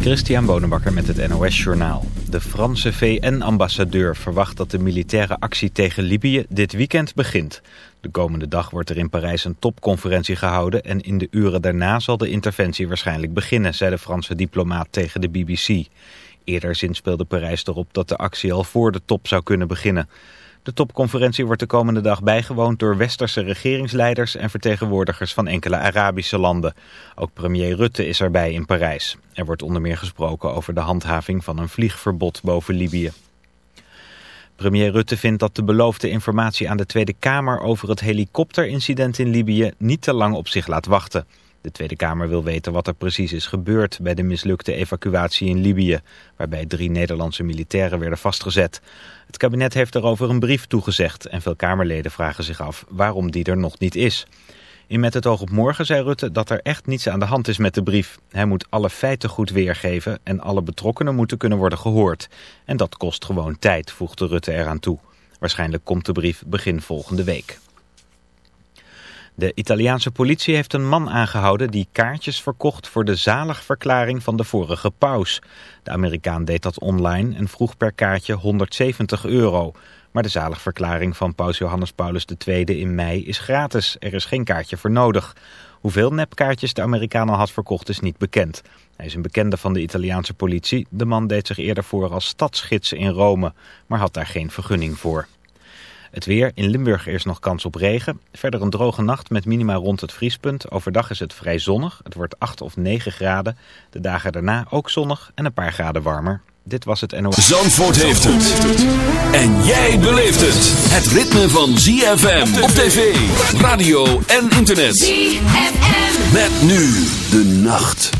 Christian Bonenbakker met het NOS Journaal. De Franse VN-ambassadeur verwacht dat de militaire actie tegen Libië dit weekend begint. De komende dag wordt er in Parijs een topconferentie gehouden... en in de uren daarna zal de interventie waarschijnlijk beginnen... zei de Franse diplomaat tegen de BBC. Eerder zinspeelde Parijs erop dat de actie al voor de top zou kunnen beginnen. De topconferentie wordt de komende dag bijgewoond door westerse regeringsleiders en vertegenwoordigers van enkele Arabische landen. Ook premier Rutte is erbij in Parijs. Er wordt onder meer gesproken over de handhaving van een vliegverbod boven Libië. Premier Rutte vindt dat de beloofde informatie aan de Tweede Kamer over het helikopterincident in Libië niet te lang op zich laat wachten. De Tweede Kamer wil weten wat er precies is gebeurd bij de mislukte evacuatie in Libië, waarbij drie Nederlandse militairen werden vastgezet. Het kabinet heeft daarover een brief toegezegd en veel Kamerleden vragen zich af waarom die er nog niet is. In Met het oog op morgen zei Rutte dat er echt niets aan de hand is met de brief. Hij moet alle feiten goed weergeven en alle betrokkenen moeten kunnen worden gehoord. En dat kost gewoon tijd, voegde Rutte eraan toe. Waarschijnlijk komt de brief begin volgende week. De Italiaanse politie heeft een man aangehouden die kaartjes verkocht voor de zaligverklaring van de vorige paus. De Amerikaan deed dat online en vroeg per kaartje 170 euro. Maar de zaligverklaring van paus Johannes Paulus II in mei is gratis. Er is geen kaartje voor nodig. Hoeveel nepkaartjes de Amerikaan al had verkocht is niet bekend. Hij is een bekende van de Italiaanse politie. De man deed zich eerder voor als stadsgids in Rome, maar had daar geen vergunning voor. Het weer. In Limburg is nog kans op regen. Verder een droge nacht met minima rond het vriespunt. Overdag is het vrij zonnig. Het wordt 8 of 9 graden. De dagen daarna ook zonnig en een paar graden warmer. Dit was het NOS. Zandvoort heeft het. En jij beleeft het. Het ritme van ZFM op tv, radio en internet. ZFM. Met nu de nacht.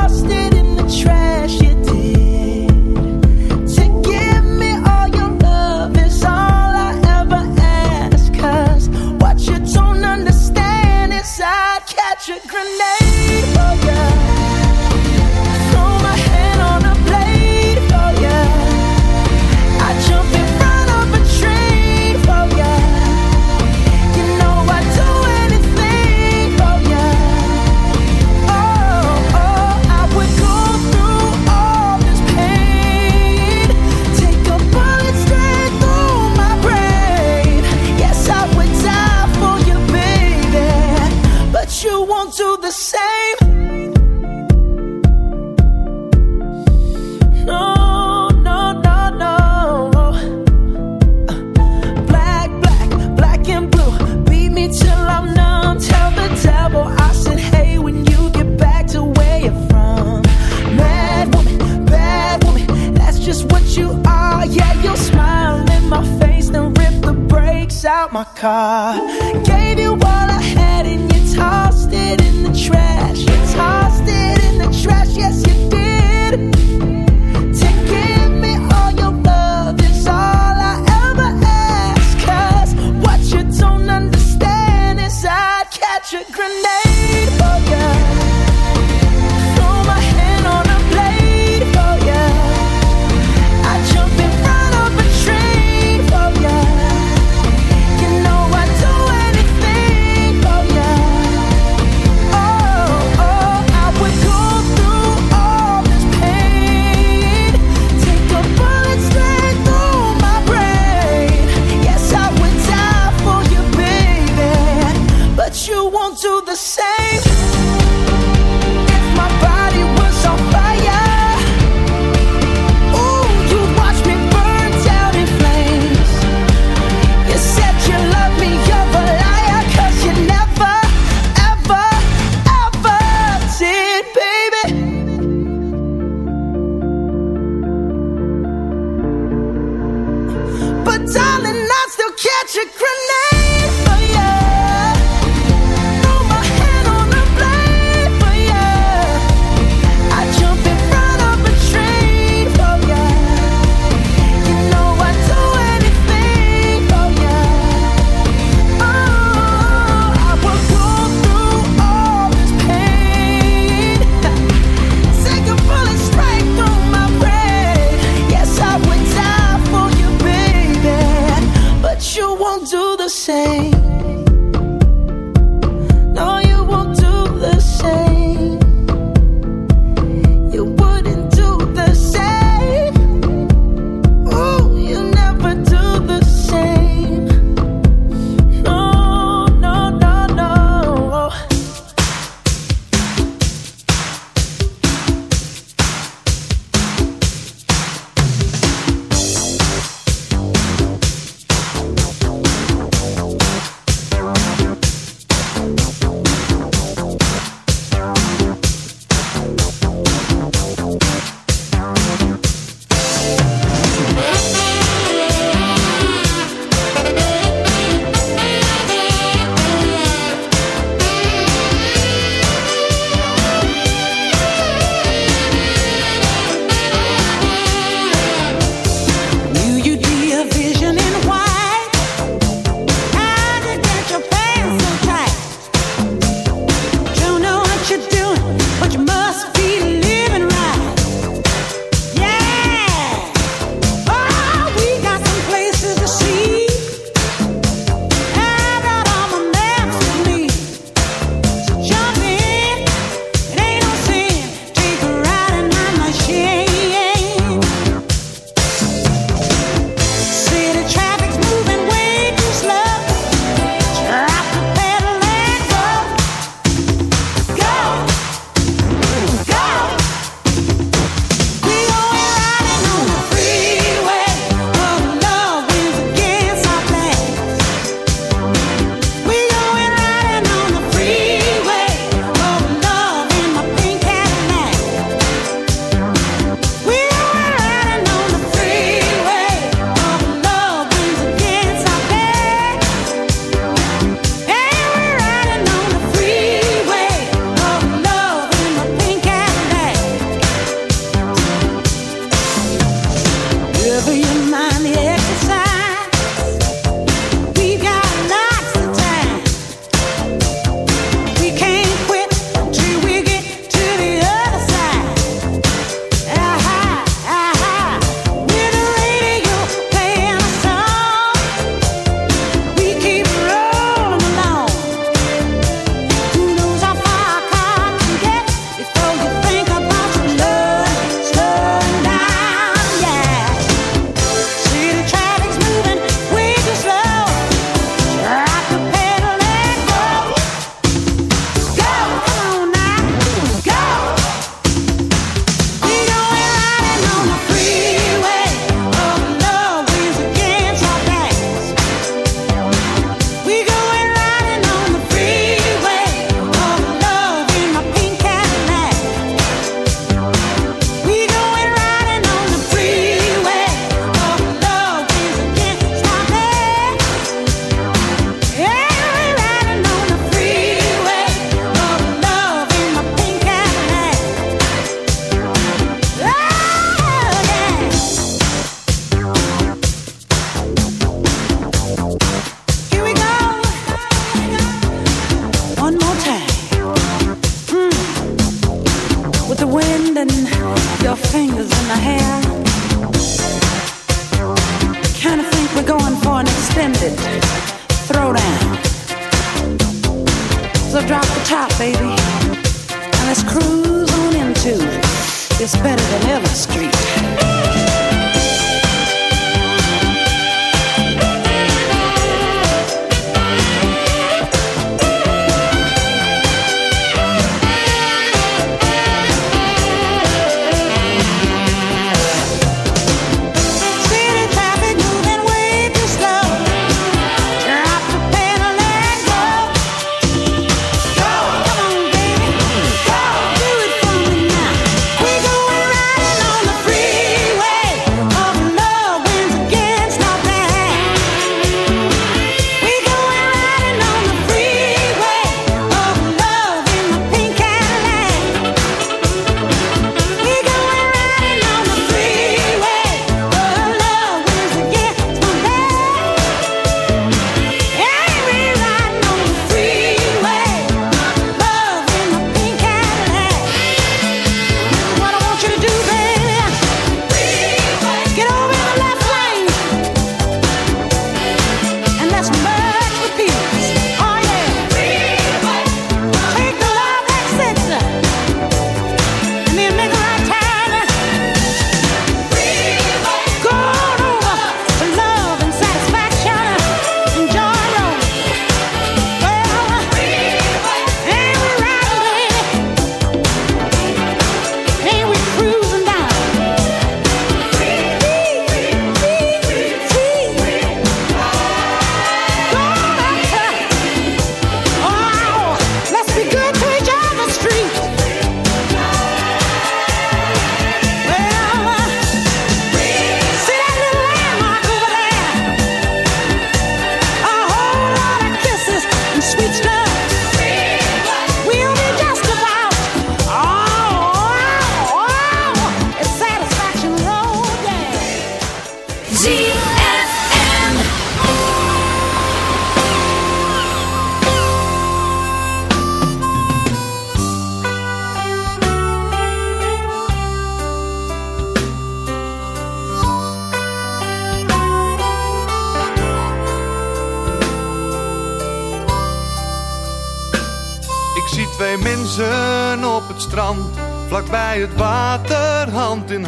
my car. Gave you all I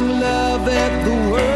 Love at the world.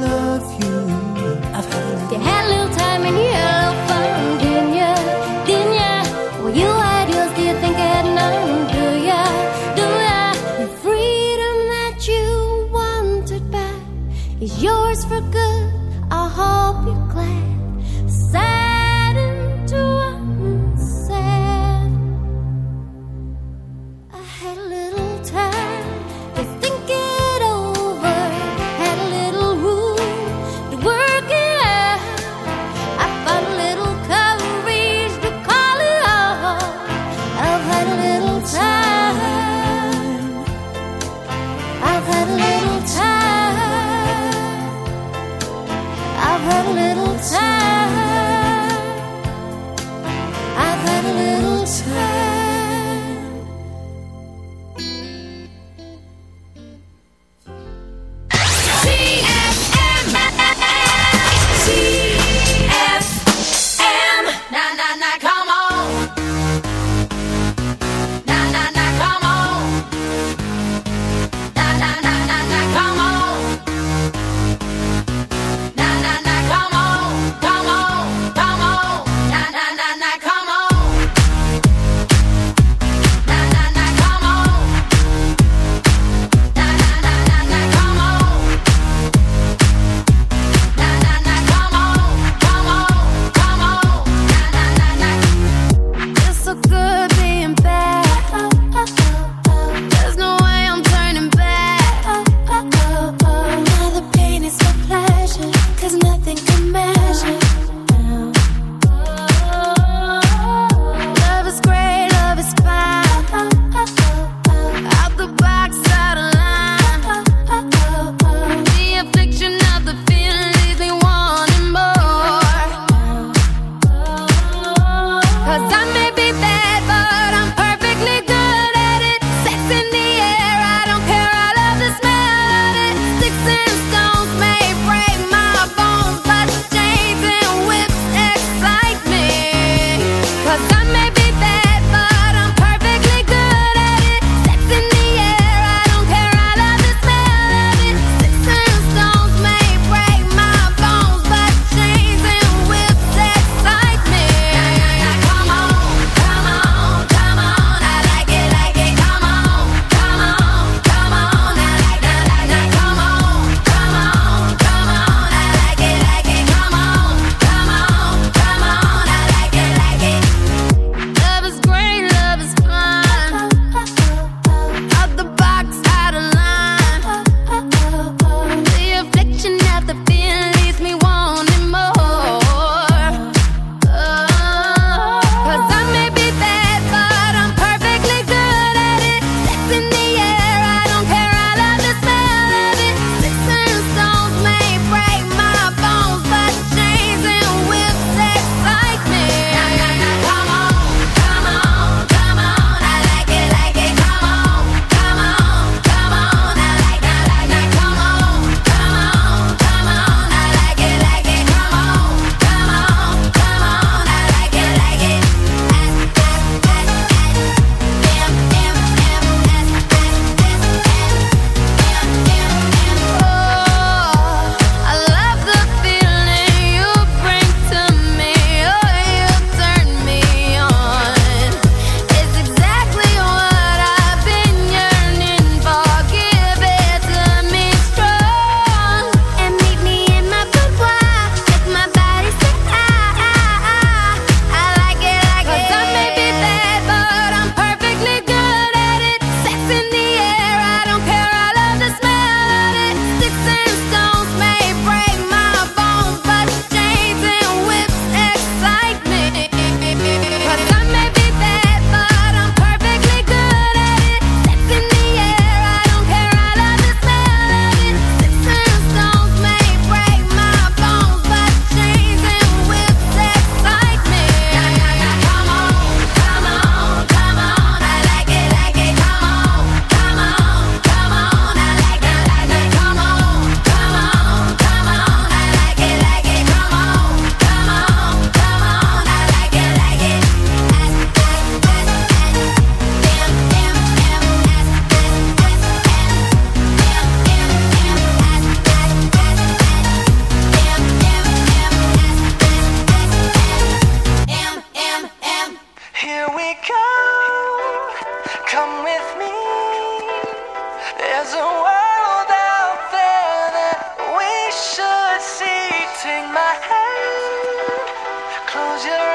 my hand. Close your eyes.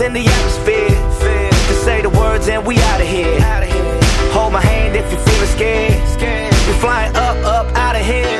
In the atmosphere. To say the words and we out of here. Hold my hand if you're feeling scared. We're flying up, up, out of. Here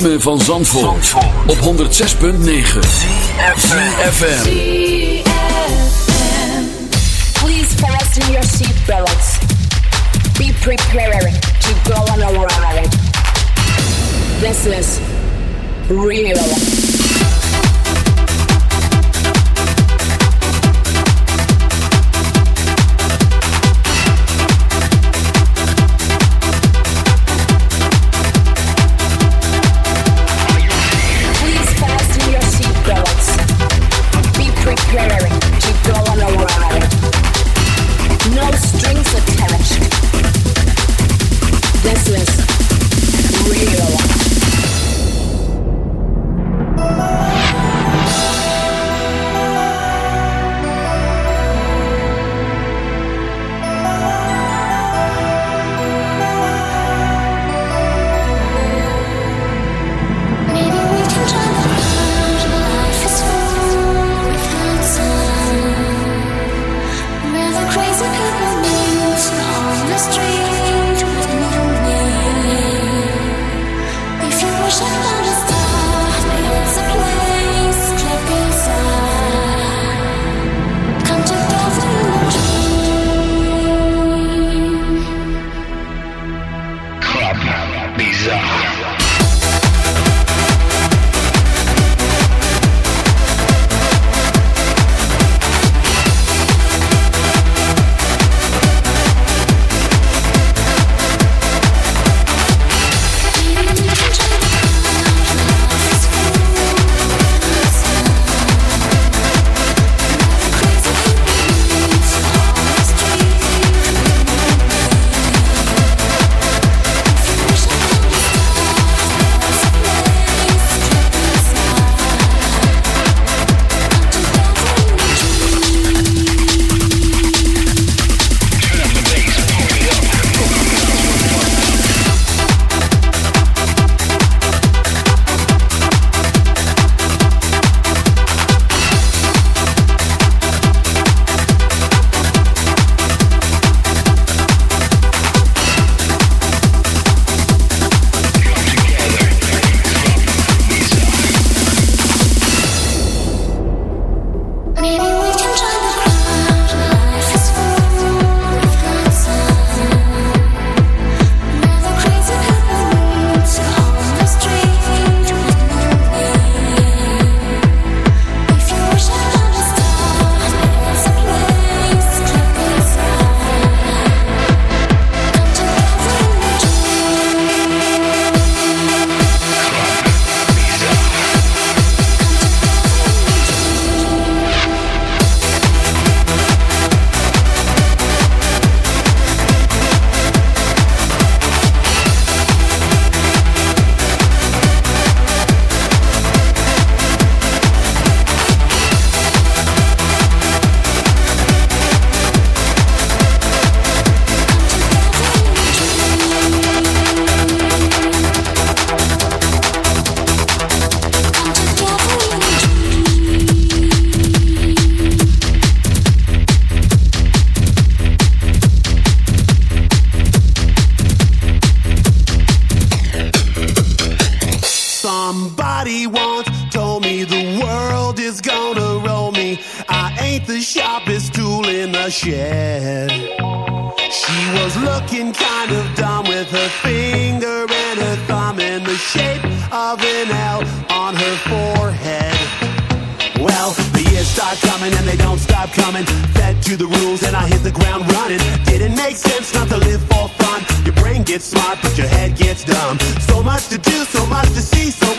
Ritme van Zandvoort, op 106.9 ZFM. Please fasten your seatbelts. Be prepared to go on a ride. This is real.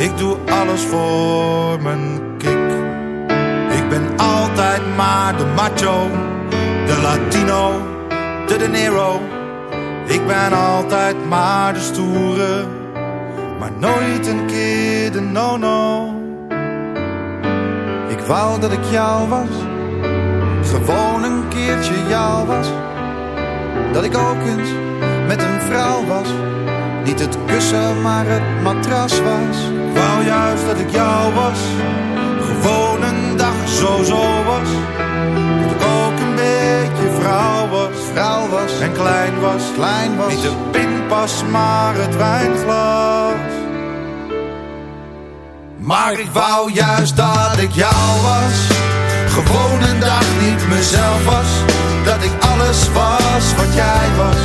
ik doe alles voor mijn kick. Ik ben altijd maar de macho, de Latino, de De Niro. Ik ben altijd maar de stoere, maar nooit een keer de no-no. Ik wou dat ik jou was, gewoon een keertje jou was. Dat ik ook eens met een vrouw was, niet het kussen maar het matras was. Ik wou juist dat ik jou was, gewoon een dag zo zo was. Dat ik ook een beetje vrouw was, vrouw was en klein was, klein was. Niet de pinpas maar het wijnglas. Maar ik wou juist dat ik jou was. Gewoon een dag niet mezelf was. Dat ik alles was wat jij was.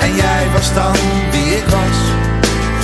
En jij was dan wie ik was.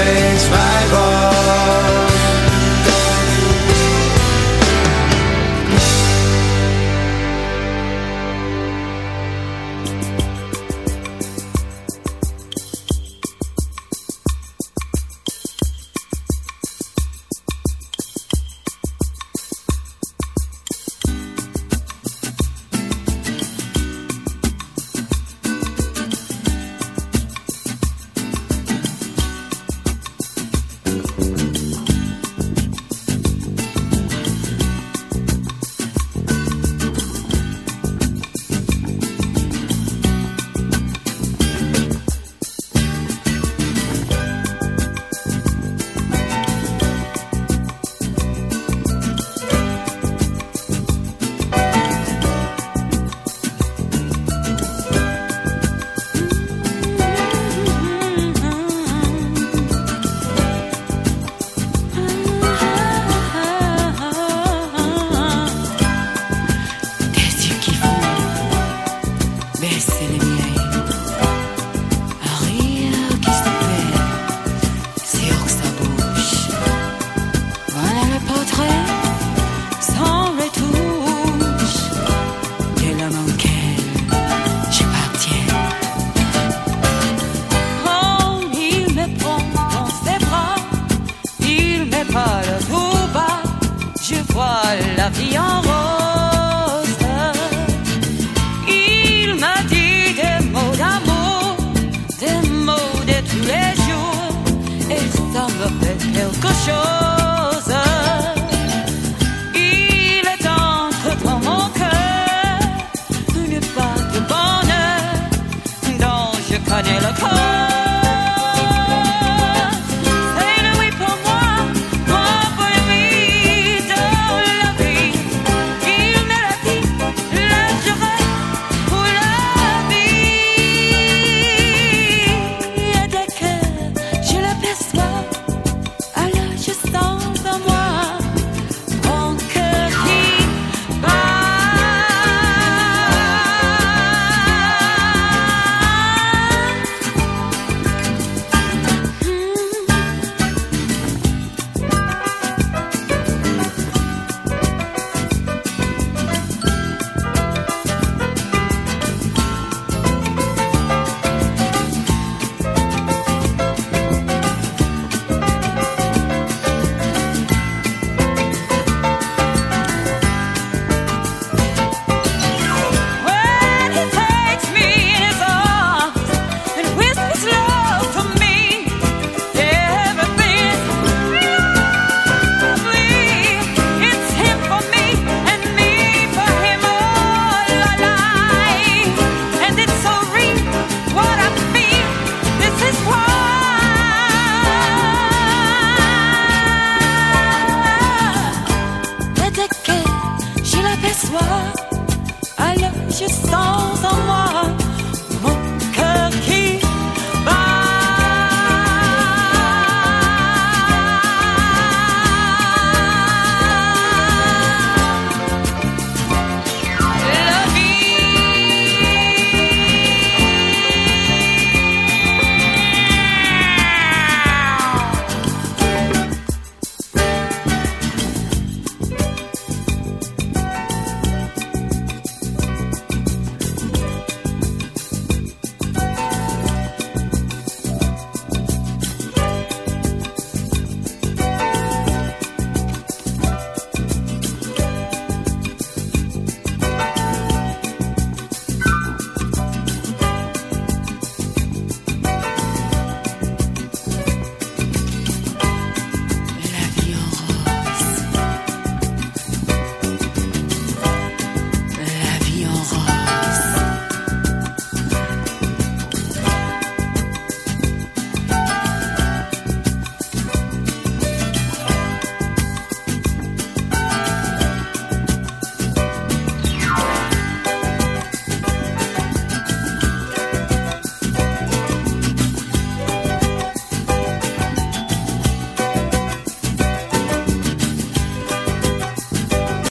dan